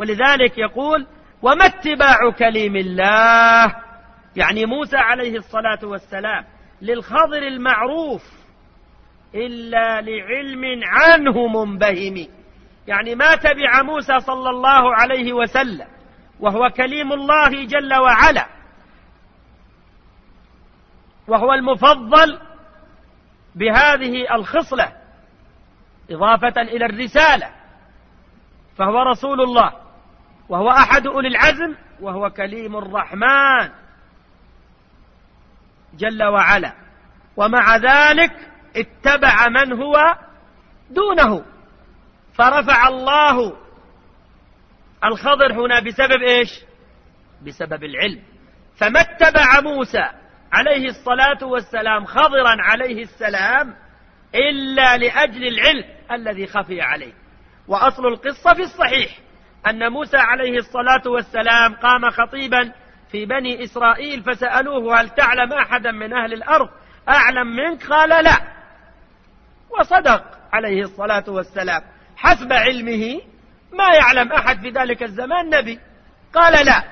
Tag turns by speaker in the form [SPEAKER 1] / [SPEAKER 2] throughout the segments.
[SPEAKER 1] ولذلك يقول وما اتباع كليم الله؟ يعني موسى عليه الصلاة والسلام للخضر المعروف إلا لعلم عنه منبهم. يعني ما تبع موسى صلى الله عليه وسلم وهو كليم الله جل وعلا وهو المفضل بهذه الخصلة إضافة إلى الرسالة فهو رسول الله. وهو أحد أولي العزم وهو كليم الرحمن. جل وعلا. ومع ذلك اتبع من هو دونه. فرفع الله الخضر هنا بسبب إيش؟ بسبب العلم. فما اتبع موسى عليه الصلاة والسلام خضرا عليه السلام إلا لأجل العلم الذي خفي عليه. وأصل القصة في الصحيح. أن موسى عليه الصلاة والسلام قام خطيبا في بني إسرائيل فسألوه هل تعلم أحدا من أهل الأرض؟ أعلم منك؟ قال لا. وصدق عليه الصلاة والسلام. حسب علمه ما يعلم أحد في ذلك الزمان نبي. قال لا.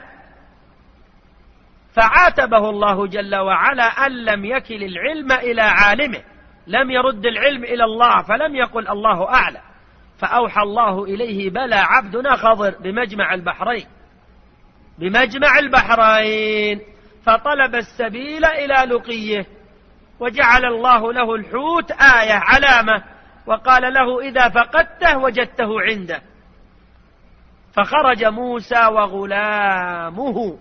[SPEAKER 1] فعاتبه الله جل وعلا أن لم يكل العلم إلى عالمه. لم يرد العلم إلى الله فلم يقل الله أعلم. فأوحى الله إليه بلى عبدنا خضر بمجمع البحرين. بمجمع البحرين. فطلب السبيل إلى لقيه. وجعل الله له الحوت آية علامة. وقال له إذا فقدته وجدته عنده. فخرج موسى وغلامه.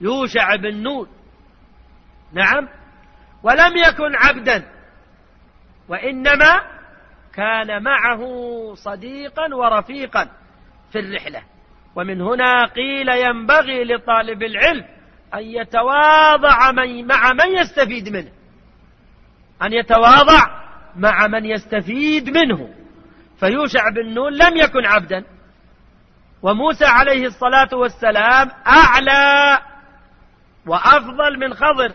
[SPEAKER 1] يوشع بن نون. نعم. ولم يكن عبدا. وإنما كان معه صديقا ورفيقا في الرحلة. ومن هنا قيل ينبغي لطالب العلم أن يتواضع من مع من يستفيد منه. أن يتواضع مع من يستفيد منه. فيوشع بن نون لم يكن عبدا. وموسى عليه الصلاة والسلام أعلى وأفضل من خضر.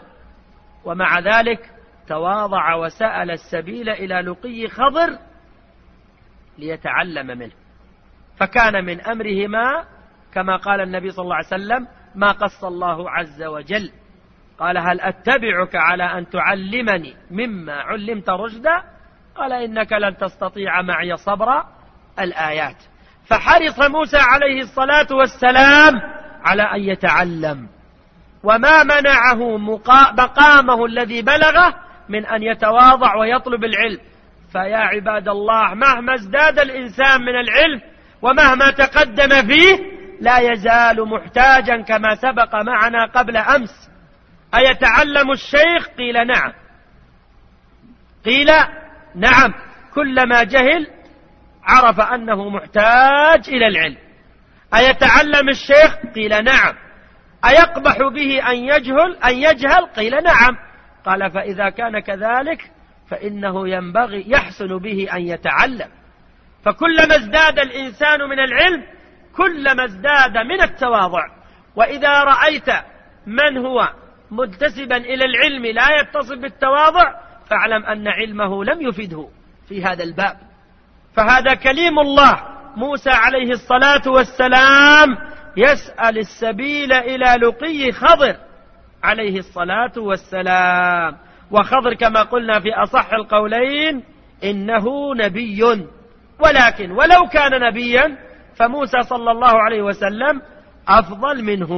[SPEAKER 1] ومع ذلك تواضع وسأل السبيل إلى لقي خضر ليتعلم منه. فكان من أمرهما كما قال النبي صلى الله عليه وسلم ما قص الله عز وجل. قال هل أتبعك على أن تعلمني مما علمت رشدا؟ قال إنك لن تستطيع معي صبرا الآيات. فحرص موسى عليه الصلاة والسلام على أن يتعلم. وما منعه مقامه الذي بلغه من أن يتواضع ويطلب العلم. فيا عباد الله مهما ازداد الإنسان من العلم ومهما تقدم فيه لا يزال محتاجا كما سبق معنا قبل أمس. أيتعلم الشيخ؟ قيل نعم. قيل نعم. كلما جهل عرف أنه محتاج إلى العلم. أيتعلم الشيخ؟ قيل نعم. أيقبح به أن يجهل؟ أن يجهل؟ قيل نعم. قال فإذا كان كذلك فإنه ينبغي يحسن به أن يتعلم. فكلما ازداد الإنسان من العلم كلما ازداد من التواضع. وإذا رأيت من هو منتسبا إلى العلم لا يتصف بالتواضع فاعلم أن علمه لم يفده في هذا الباب. فهذا كليم الله. موسى عليه الصلاة والسلام يسأل السبيل إلى لقي خضر عليه الصلاة والسلام. وخضر كما قلنا في أصح القولين إنه نبي. ولكن ولو كان نبيا فموسى صلى الله عليه وسلم أفضل منه.